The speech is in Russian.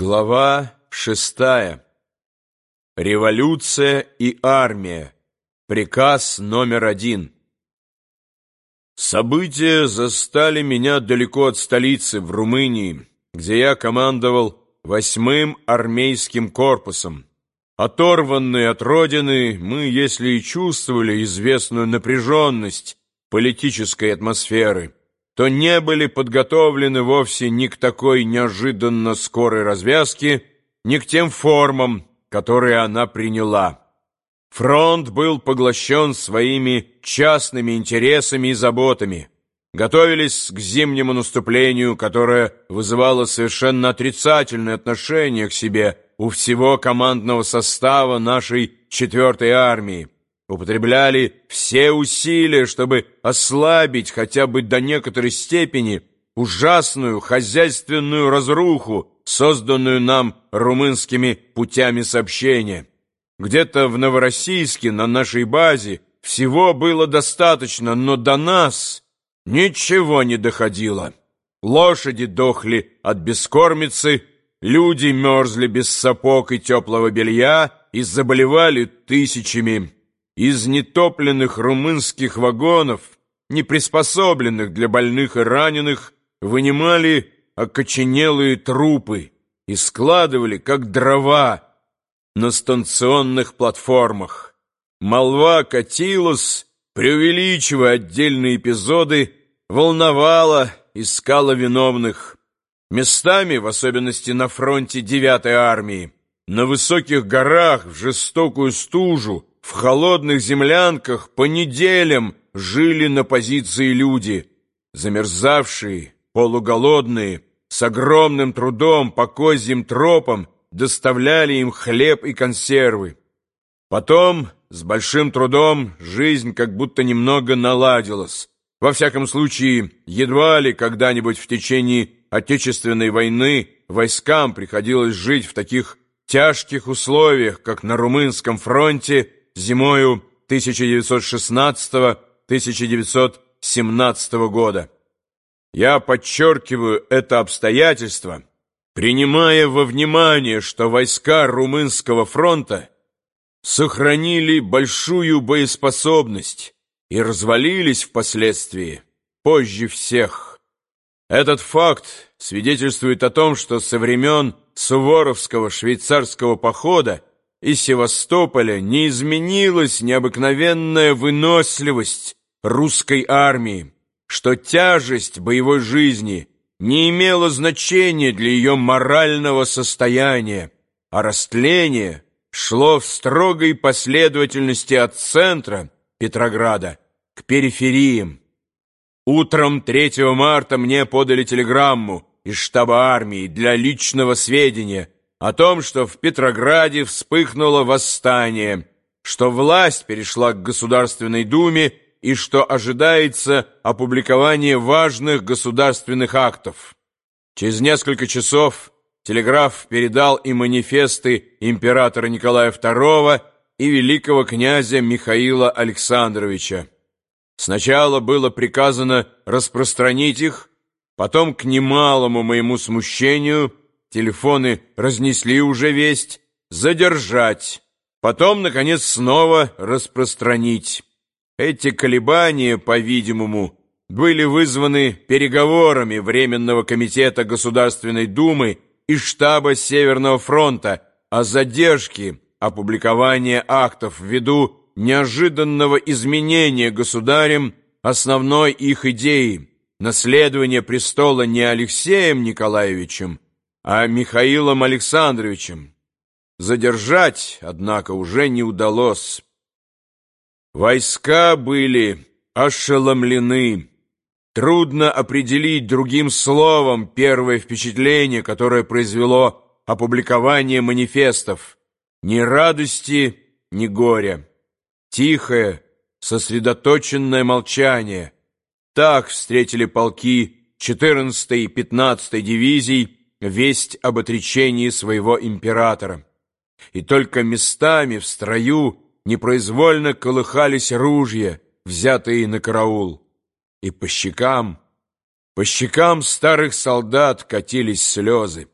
Глава шестая. Революция и армия. Приказ номер один. События застали меня далеко от столицы, в Румынии, где я командовал восьмым армейским корпусом. Оторванные от родины, мы, если и чувствовали известную напряженность политической атмосферы, то не были подготовлены вовсе ни к такой неожиданно скорой развязке, ни к тем формам, которые она приняла. Фронт был поглощен своими частными интересами и заботами. Готовились к зимнему наступлению, которое вызывало совершенно отрицательное отношение к себе у всего командного состава нашей 4-й армии употребляли все усилия, чтобы ослабить хотя бы до некоторой степени ужасную хозяйственную разруху, созданную нам румынскими путями сообщения. Где-то в Новороссийске, на нашей базе, всего было достаточно, но до нас ничего не доходило. Лошади дохли от бескормицы, люди мерзли без сапог и теплого белья и заболевали тысячами из нетопленных румынских вагонов, не приспособленных для больных и раненых, вынимали окоченелые трупы и складывали, как дрова, на станционных платформах. Молва катилась, преувеличивая отдельные эпизоды, волновала, искала виновных. Местами, в особенности на фронте 9-й армии, на высоких горах, в жестокую стужу, в холодных землянках по неделям жили на позиции люди, замерзавшие, полуголодные, с огромным трудом по козьим тропам доставляли им хлеб и консервы. Потом, с большим трудом, жизнь как будто немного наладилась. Во всяком случае, едва ли когда-нибудь в течение Отечественной войны войскам приходилось жить в таких тяжких условиях, как на Румынском фронте зимою 1916-1917 года. Я подчеркиваю это обстоятельство, принимая во внимание, что войска Румынского фронта сохранили большую боеспособность и развалились впоследствии позже всех. Этот факт свидетельствует о том, что со времен Суворовского швейцарского похода из Севастополя не изменилась необыкновенная выносливость русской армии, что тяжесть боевой жизни не имела значения для ее морального состояния, а растление шло в строгой последовательности от центра Петрограда к перифериям. Утром 3 марта мне подали телеграмму из штаба армии для личного сведения – о том, что в Петрограде вспыхнуло восстание, что власть перешла к Государственной Думе и что ожидается опубликование важных государственных актов. Через несколько часов телеграф передал и манифесты императора Николая II и великого князя Михаила Александровича. Сначала было приказано распространить их, потом, к немалому моему смущению, телефоны разнесли уже весть, задержать, потом, наконец, снова распространить. Эти колебания, по-видимому, были вызваны переговорами Временного комитета Государственной Думы и штаба Северного фронта о задержке опубликования актов ввиду неожиданного изменения государем основной их идеи. Наследования престола не Алексеем Николаевичем, а Михаилом Александровичем. Задержать, однако, уже не удалось. Войска были ошеломлены. Трудно определить другим словом первое впечатление, которое произвело опубликование манифестов. Ни радости, ни горя. Тихое, сосредоточенное молчание. Так встретили полки 14-й и 15-й дивизий весть об отречении своего императора. И только местами в строю непроизвольно колыхались ружья, взятые на караул. И по щекам, по щекам старых солдат катились слезы.